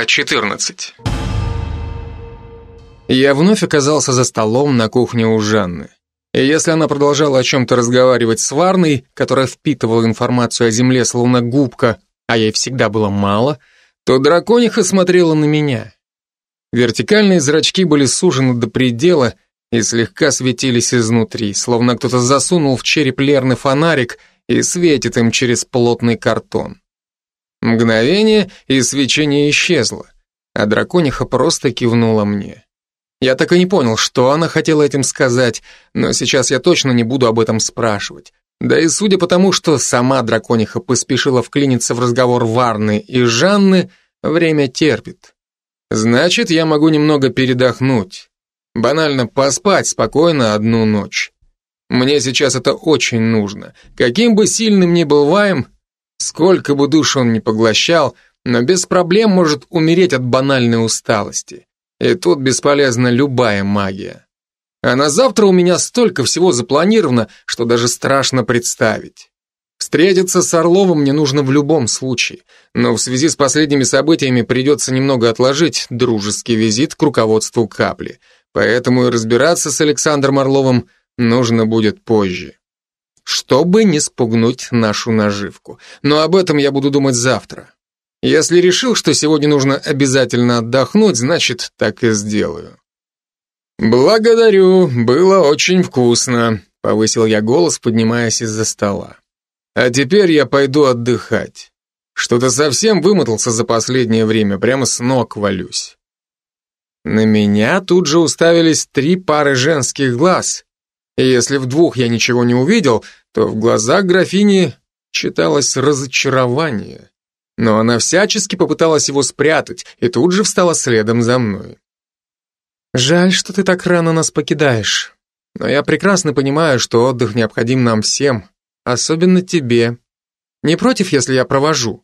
Глава 14 Я вновь оказался за столом на кухне у Жанны. И если она продолжала о чем-то разговаривать с Варной, которая впитывала информацию о Земле словно губка, а ей всегда было мало, то дракониха смотрела на меня. Вертикальные зрачки были сужены до предела и слегка светились изнутри, словно кто-то засунул в череп Лерны фонарик и светит им через плотный картон. Мгновение, и свечение исчезло, а дракониха просто кивнула мне. Я так и не понял, что она хотела этим сказать, но сейчас я точно не буду об этом спрашивать. Да и судя по тому, что сама дракониха поспешила вклиниться в разговор Варны и Жанны, время терпит. Значит, я могу немного передохнуть. Банально поспать спокойно одну ночь. Мне сейчас это очень нужно. Каким бы сильным ни был Вайм, сколько бы душ он ни поглощал, но без проблем может умереть от банальной усталости. И тут бесполезна любая магия. А на завтра у меня столько всего запланировано, что даже страшно представить. Встретиться с Орловым мне нужно в любом случае, но в связи с последними событиями придется немного отложить дружеский визит к руководству Капли, поэтому и разбираться с Александром Орловым нужно будет позже. Чтобы не спугнуть нашу наживку. Но об этом я буду думать завтра. Если решил, что сегодня нужно обязательно отдохнуть, значит, так и сделаю. «Благодарю, было очень вкусно», — повысил я голос, поднимаясь из-за стола. «А теперь я пойду отдыхать. Что-то совсем вымотался за последнее время, прямо с ног валюсь». На меня тут же уставились три пары женских глаз, и если в двух я ничего не увидел, то в глазах графини читалось разочарование но она всячески попыталась его спрятать и тут же встала следом за мной. «Жаль, что ты так рано нас покидаешь, но я прекрасно понимаю, что отдых необходим нам всем, особенно тебе. Не против, если я провожу?»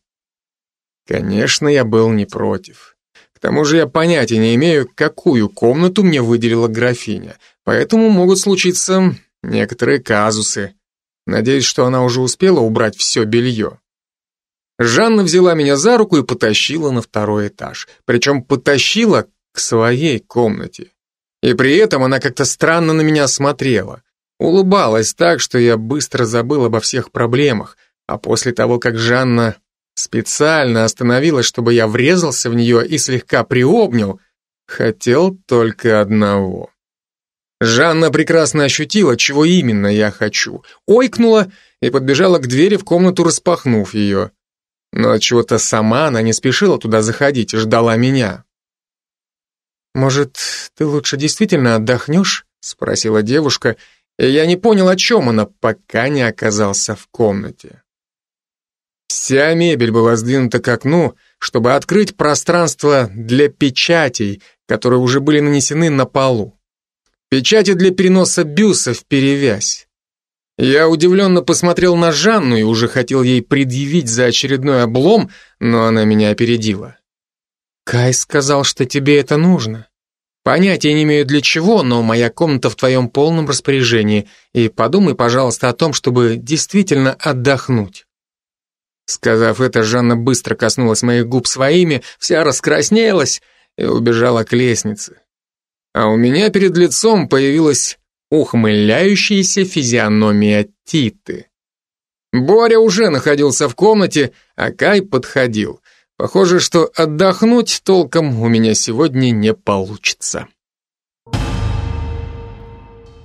Конечно, я был не против. К тому же я понятия не имею, какую комнату мне выделила графиня, поэтому могут случиться некоторые казусы. Надеюсь, что она уже успела убрать все белье. Жанна взяла меня за руку и потащила на второй этаж. Причем потащила к своей комнате. И при этом она как-то странно на меня смотрела. Улыбалась так, что я быстро забыл обо всех проблемах. А после того, как Жанна специально остановилась, чтобы я врезался в нее и слегка приобнял, хотел только одного. Жанна прекрасно ощутила, чего именно я хочу. Ойкнула и подбежала к двери в комнату, распахнув ее но от чего-то сама она не спешила туда заходить и ждала меня. «Может, ты лучше действительно отдохнешь?» — спросила девушка, и я не понял, о чем она, пока не оказался в комнате. Вся мебель была сдвинута к окну, чтобы открыть пространство для печатей, которые уже были нанесены на полу. Печати для переноса бюсов перевязь. Я удивленно посмотрел на Жанну и уже хотел ей предъявить за очередной облом, но она меня опередила. «Кай сказал, что тебе это нужно. Понятия не имею для чего, но моя комната в твоем полном распоряжении, и подумай, пожалуйста, о том, чтобы действительно отдохнуть». Сказав это, Жанна быстро коснулась моих губ своими, вся раскраснелась и убежала к лестнице. А у меня перед лицом появилась ухмыляющаяся физиономия Титы. Боря уже находился в комнате, а Кай подходил. Похоже, что отдохнуть толком у меня сегодня не получится.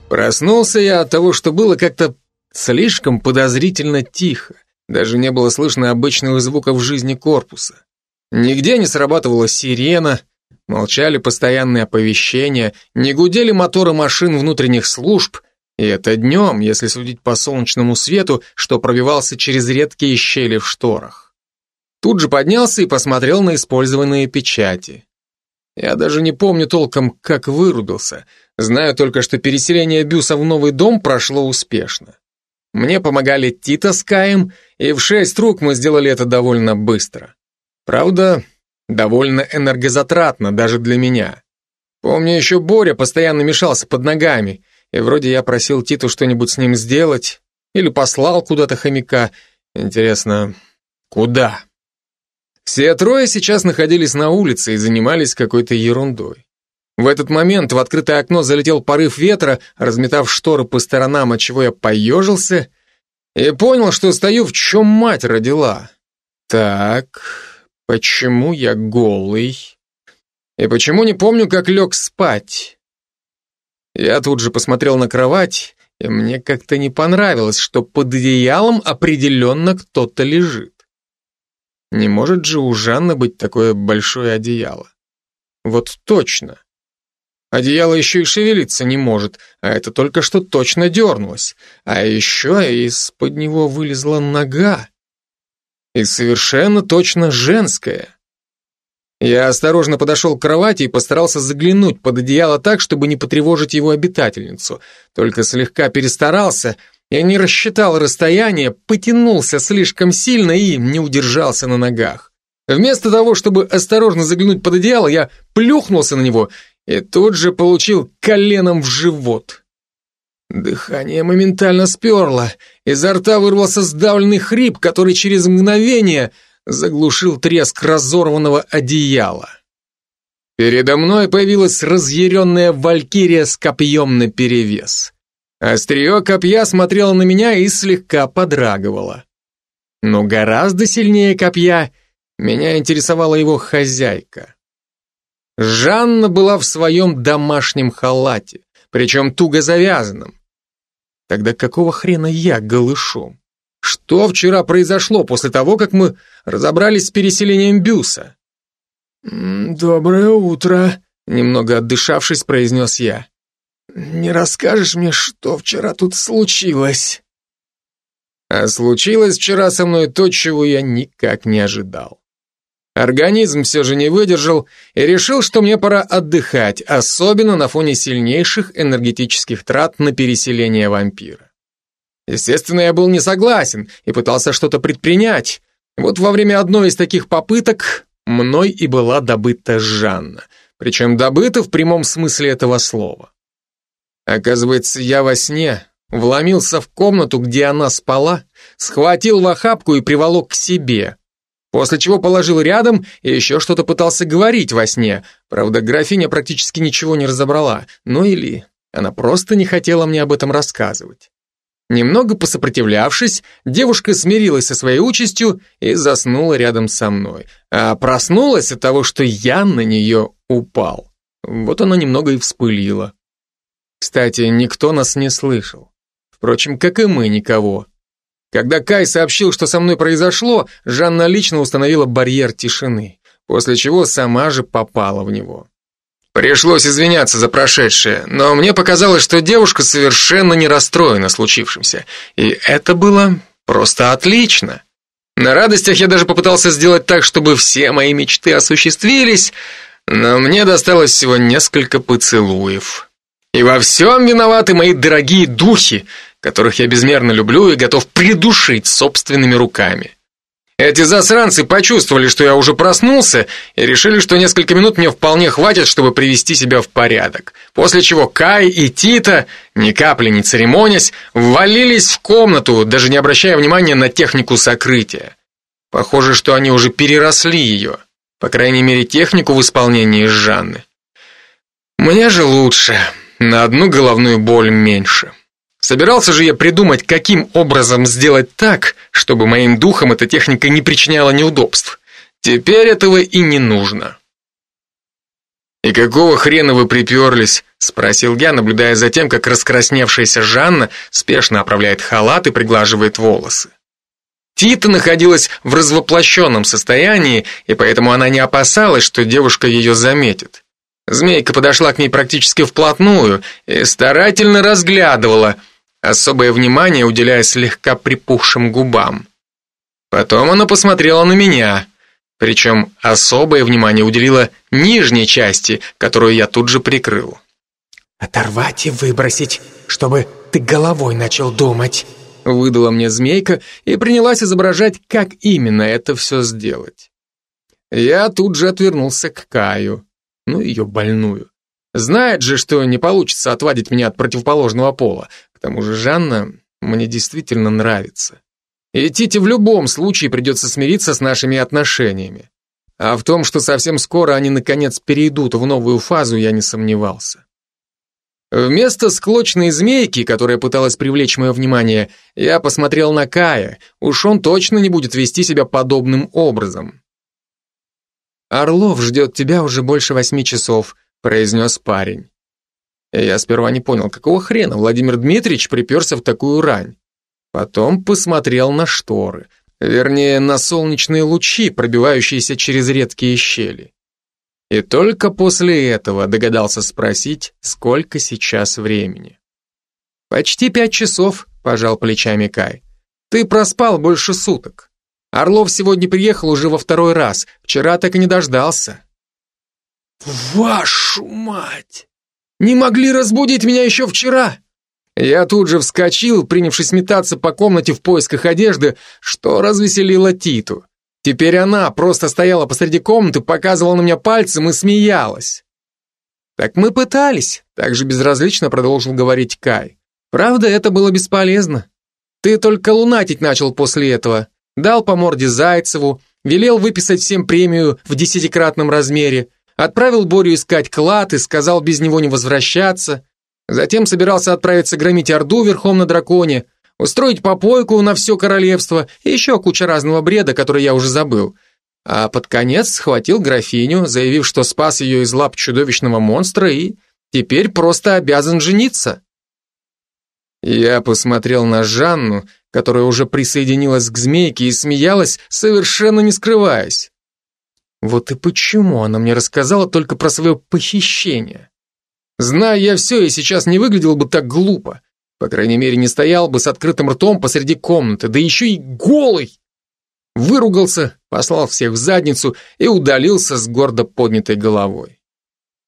Проснулся я от того, что было как-то слишком подозрительно тихо. Даже не было слышно обычных звуков жизни корпуса. Нигде не срабатывала сирена, Молчали постоянные оповещения, не гудели моторы машин внутренних служб, и это днем, если судить по солнечному свету, что пробивался через редкие щели в шторах. Тут же поднялся и посмотрел на использованные печати. Я даже не помню толком, как вырубился. Знаю только, что переселение Бюса в новый дом прошло успешно. Мне помогали Тита с Каем, и в шесть рук мы сделали это довольно быстро. Правда, Довольно энергозатратно даже для меня. Помню, еще Боря постоянно мешался под ногами, и вроде я просил Титу что-нибудь с ним сделать, или послал куда-то хомяка. Интересно, куда? Все трое сейчас находились на улице и занимались какой-то ерундой. В этот момент в открытое окно залетел порыв ветра, разметав шторы по сторонам, отчего я поежился и понял, что стою в чем мать родила. Так, почему я голый? И почему не помню, как лег спать? Я тут же посмотрел на кровать, и мне как-то не понравилось, что под одеялом определенно кто-то лежит. Не может же у Жанны быть такое большое одеяло. Вот точно. Одеяло еще и шевелиться не может, а это только что точно дернулось. А еще из-под него вылезла нога. И совершенно точно женская. Я осторожно подошел к кровати и постарался заглянуть под одеяло так, чтобы не потревожить его обитательницу. Только слегка перестарался я не рассчитал расстояние, потянулся слишком сильно и не удержался на ногах. Вместо того, чтобы осторожно заглянуть под одеяло, я плюхнулся на него и тут же получил коленом в живот. Дыхание моментально сперло, изо рта вырвался сдавленный хрип, который через мгновение заглушил треск разорванного одеяла. Передо мной появилась разъяренная валькирия с копьем наперевес. Острие копья смотрело на меня и слегка подрагивало. Но гораздо сильнее копья меня интересовала его хозяйка. Жанна была в своем домашнем халате, причем туго завязанном. Тогда какого хрена я голышом? Что вчера произошло после того, как мы разобрались с переселением Бюса? «Доброе утро», — немного отдышавшись, произнес я. «Не расскажешь мне, что вчера тут случилось?» А случилось вчера со мной то, чего я никак не ожидал. Организм все же не выдержал и решил, что мне пора отдыхать, особенно на фоне сильнейших энергетических трат на переселение вампира. Естественно, я был не согласен и пытался что-то предпринять. Вот во время одной из таких попыток мной и была добыта Жанна, причем добыта в прямом смысле этого слова. Оказывается, я во сне вломился в комнату, где она спала, схватил в охапку и приволок к себе – После чего положил рядом и еще что-то пытался говорить во сне. Правда, графиня практически ничего не разобрала. Ну или она просто не хотела мне об этом рассказывать. Немного посопротивлявшись, девушка смирилась со своей участью и заснула рядом со мной. А проснулась от того, что я на нее упал. Вот она немного и вспылила. Кстати, никто нас не слышал. Впрочем, как и мы никого. Когда Кай сообщил, что со мной произошло, Жанна лично установила барьер тишины, после чего сама же попала в него. Пришлось извиняться за прошедшее, но мне показалось, что девушка совершенно не расстроена случившимся, и это было просто отлично. На радостях я даже попытался сделать так, чтобы все мои мечты осуществились, но мне досталось всего несколько поцелуев. И во всем виноваты мои дорогие духи, которых я безмерно люблю и готов придушить собственными руками. Эти засранцы почувствовали, что я уже проснулся, и решили, что несколько минут мне вполне хватит, чтобы привести себя в порядок. После чего Кай и Тита, ни капли не церемонясь, ввалились в комнату, даже не обращая внимания на технику сокрытия. Похоже, что они уже переросли ее, по крайней мере, технику в исполнении Жанны. Мне же лучше, на одну головную боль меньше. Собирался же я придумать, каким образом сделать так, чтобы моим духам эта техника не причиняла неудобств. Теперь этого и не нужно. «И какого хрена вы приперлись?» — спросил я, наблюдая за тем, как раскрасневшаяся Жанна спешно оправляет халат и приглаживает волосы. Тита находилась в развоплощенном состоянии, и поэтому она не опасалась, что девушка ее заметит. Змейка подошла к ней практически вплотную и старательно разглядывала — особое внимание уделяя слегка припухшим губам. Потом она посмотрела на меня, причем особое внимание уделила нижней части, которую я тут же прикрыл. «Оторвать и выбросить, чтобы ты головой начал думать», выдала мне змейка и принялась изображать, как именно это все сделать. Я тут же отвернулся к Каю, ну ее больную. Знает же, что не получится отвадить меня от противоположного пола, к тому же Жанна мне действительно нравится. И Тите в любом случае придется смириться с нашими отношениями. А в том, что совсем скоро они наконец перейдут в новую фазу, я не сомневался. Вместо склочной змейки, которая пыталась привлечь мое внимание, я посмотрел на Кая. Уж он точно не будет вести себя подобным образом. «Орлов ждет тебя уже больше восьми часов», — произнес парень. И я сперва не понял, какого хрена Владимир Дмитриевич приперся в такую рань. Потом посмотрел на шторы, вернее, на солнечные лучи, пробивающиеся через редкие щели. И только после этого догадался спросить, сколько сейчас времени. «Почти пять часов», — пожал плечами Кай. «Ты проспал больше суток. Орлов сегодня приехал уже во второй раз, вчера так и не дождался». «Вашу мать! Не могли разбудить меня еще вчера!» Я тут же вскочил, принявшись метаться по комнате в поисках одежды, что развеселило Титу. Теперь она просто стояла посреди комнаты, показывала на меня пальцем и смеялась. «Так мы пытались», — также безразлично продолжил говорить Кай. «Правда, это было бесполезно. Ты только лунатить начал после этого. Дал по морде Зайцеву, велел выписать всем премию в десятикратном размере, отправил Борю искать клад и сказал без него не возвращаться. Затем собирался отправиться громить Орду верхом на драконе, устроить попойку на все королевство и еще куча разного бреда, который я уже забыл. А под конец схватил графиню, заявив, что спас ее из лап чудовищного монстра и теперь просто обязан жениться. Я посмотрел на Жанну, которая уже присоединилась к змейке и смеялась, совершенно не скрываясь. Вот и почему она мне рассказала только про свое похищение. Зная я все, и сейчас не выглядел бы так глупо. По крайней мере, не стоял бы с открытым ртом посреди комнаты, да еще и голый. Выругался, послал всех в задницу и удалился с гордо поднятой головой.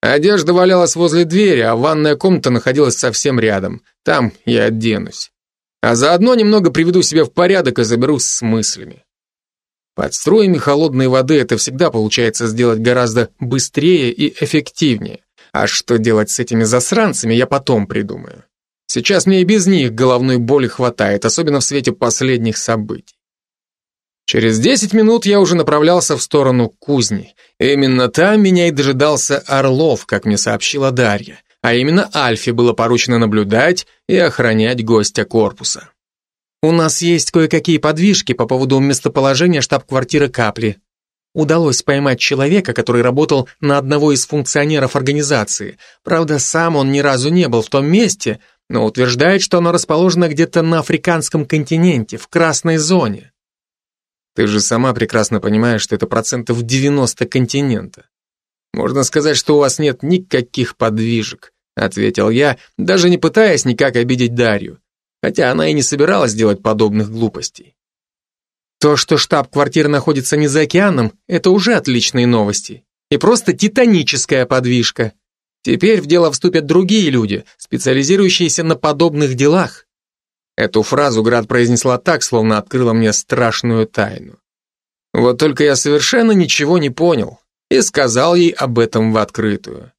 Одежда валялась возле двери, а ванная комната находилась совсем рядом. Там я оденусь. А заодно немного приведу себя в порядок и заберусь с мыслями. Под струями холодной воды это всегда получается сделать гораздо быстрее и эффективнее. А что делать с этими засранцами, я потом придумаю. Сейчас мне и без них головной боли хватает, особенно в свете последних событий. Через 10 минут я уже направлялся в сторону кузни. Именно там меня и дожидался Орлов, как мне сообщила Дарья. А именно Альфе было поручено наблюдать и охранять гостя корпуса. У нас есть кое-какие подвижки по поводу местоположения штаб-квартиры Капли. Удалось поймать человека, который работал на одного из функционеров организации. Правда, сам он ни разу не был в том месте, но утверждает, что оно расположено где-то на африканском континенте, в красной зоне. Ты же сама прекрасно понимаешь, что это процентов 90 континента. Можно сказать, что у вас нет никаких подвижек, ответил я, даже не пытаясь никак обидеть Дарью, хотя она и не собиралась делать подобных глупостей. То, что штаб-квартира находится не за океаном, это уже отличные новости. И просто титаническая подвижка. Теперь в дело вступят другие люди, специализирующиеся на подобных делах. Эту фразу Град произнесла так, словно открыла мне страшную тайну. Вот только я совершенно ничего не понял и сказал ей об этом в открытую.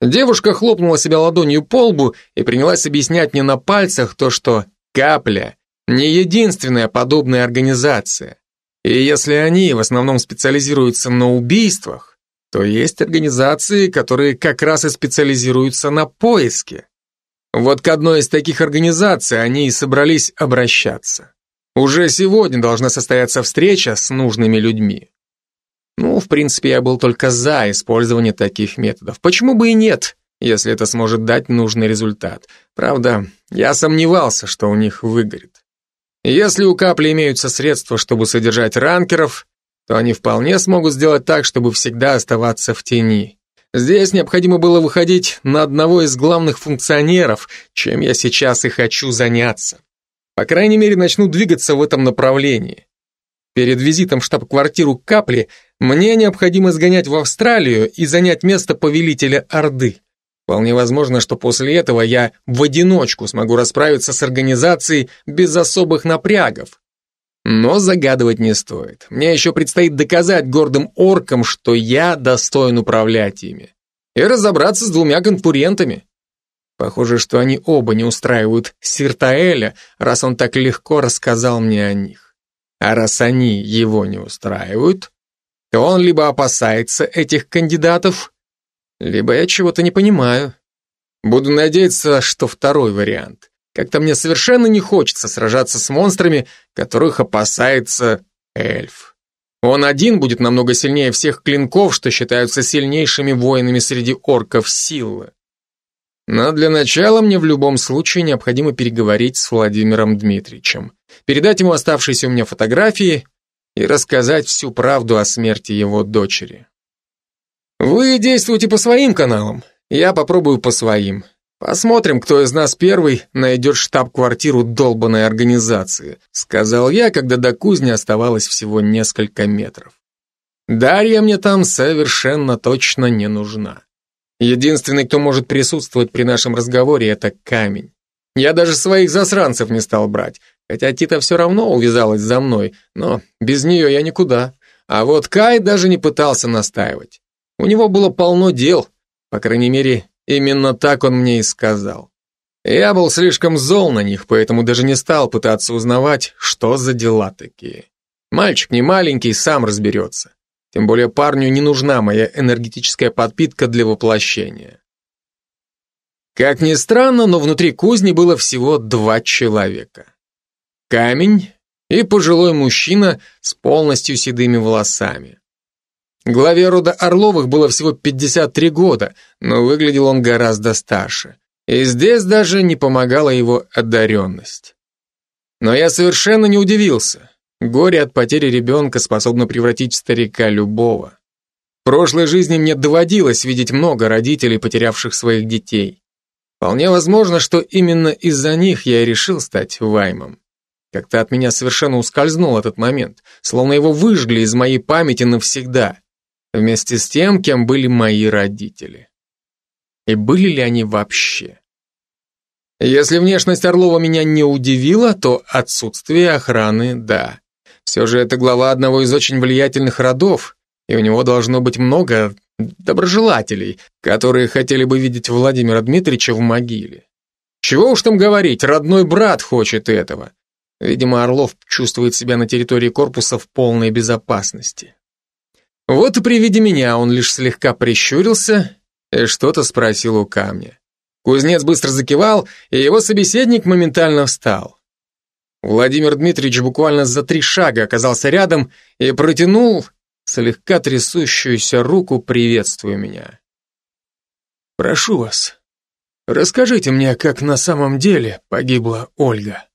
Девушка хлопнула себя ладонью по лбу и принялась объяснять мне на пальцах то, что капля не единственная подобная организация. И если они в основном специализируются на убийствах, то есть организации, которые как раз и специализируются на поиске. Вот к одной из таких организаций они и собрались обращаться. Уже сегодня должна состояться встреча с нужными людьми. Ну, в принципе, я был только за использование таких методов. Почему бы и нет, если это сможет дать нужный результат? Правда, я сомневался, что у них выгорит. Если у капли имеются средства, чтобы содержать ранкеров, то они вполне смогут сделать так, чтобы всегда оставаться в тени. Здесь необходимо было выходить на одного из главных функционеров, чем я сейчас и хочу заняться. По крайней мере, начну двигаться в этом направлении. Перед визитом в штаб-квартиру Капли мне необходимо сгонять в Австралию и занять место повелителя Орды. Вполне возможно, что после этого я в одиночку смогу расправиться с организацией без особых напрягов. Но загадывать не стоит. Мне еще предстоит доказать гордым оркам, что я достоин управлять ими. И разобраться с двумя конкурентами. Похоже, что они оба не устраивают Сиртаэля, раз он так легко рассказал мне о них. А раз они его не устраивают, он либо опасается этих кандидатов, либо я чего-то не понимаю. Буду надеяться, что второй вариант. Как-то мне совершенно не хочется сражаться с монстрами, которых опасается эльф. Он один будет намного сильнее всех клинков, что считаются сильнейшими воинами среди орков силы. Но для начала мне в любом случае необходимо переговорить с Владимиром Дмитриевичем, передать ему оставшиеся у меня фотографии и рассказать всю правду о смерти его дочери. Вы действуйте по своим каналам, я попробую по своим. Посмотрим, кто из нас первый найдет штаб-квартиру долбанной организации, сказал я, когда до кузни оставалось всего несколько метров. Дарья мне там совершенно точно не нужна. Единственный, кто может присутствовать при нашем разговоре, это камень. Я даже своих засранцев не стал брать, хотя Тита все равно увязалась за мной, но без нее я никуда. А вот Кай даже не пытался настаивать. У него было полно дел, по крайней мере, Именно так он мне и сказал. Я был слишком зол на них, поэтому даже не стал пытаться узнавать, что за дела такие. Мальчик не маленький, сам разберется. Тем более парню не нужна моя энергетическая подпитка для воплощения. Как ни странно, но внутри кузни было всего два человека. Камень и пожилой мужчина с полностью седыми волосами. Главе рода Орловых было всего 53 года, но выглядел он гораздо старше. И здесь даже не помогала его одаренность. Но я совершенно не удивился. Горе от потери ребенка способно превратить в старика любого. В прошлой жизни мне доводилось видеть много родителей, потерявших своих детей. Вполне возможно, что именно из-за них я и решил стать Ваймом. Как-то от меня совершенно ускользнул этот момент, словно его выжгли из моей памяти навсегда вместе с тем, кем были мои родители. И были ли они вообще? Если внешность Орлова меня не удивила, то отсутствие охраны – да. Все же это глава одного из очень влиятельных родов, и у него должно быть много доброжелателей, которые хотели бы видеть Владимира Дмитриевича в могиле. Чего уж там говорить, родной брат хочет этого. Видимо, Орлов чувствует себя на территории корпуса в полной безопасности. Вот и при виде меня он лишь слегка прищурился и что-то спросил у камня. Кузнец быстро закивал, и его собеседник моментально встал. Владимир Дмитриевич буквально за три шага оказался рядом и протянул слегка трясущуюся руку, приветствуя меня. «Прошу вас, расскажите мне, как на самом деле погибла Ольга».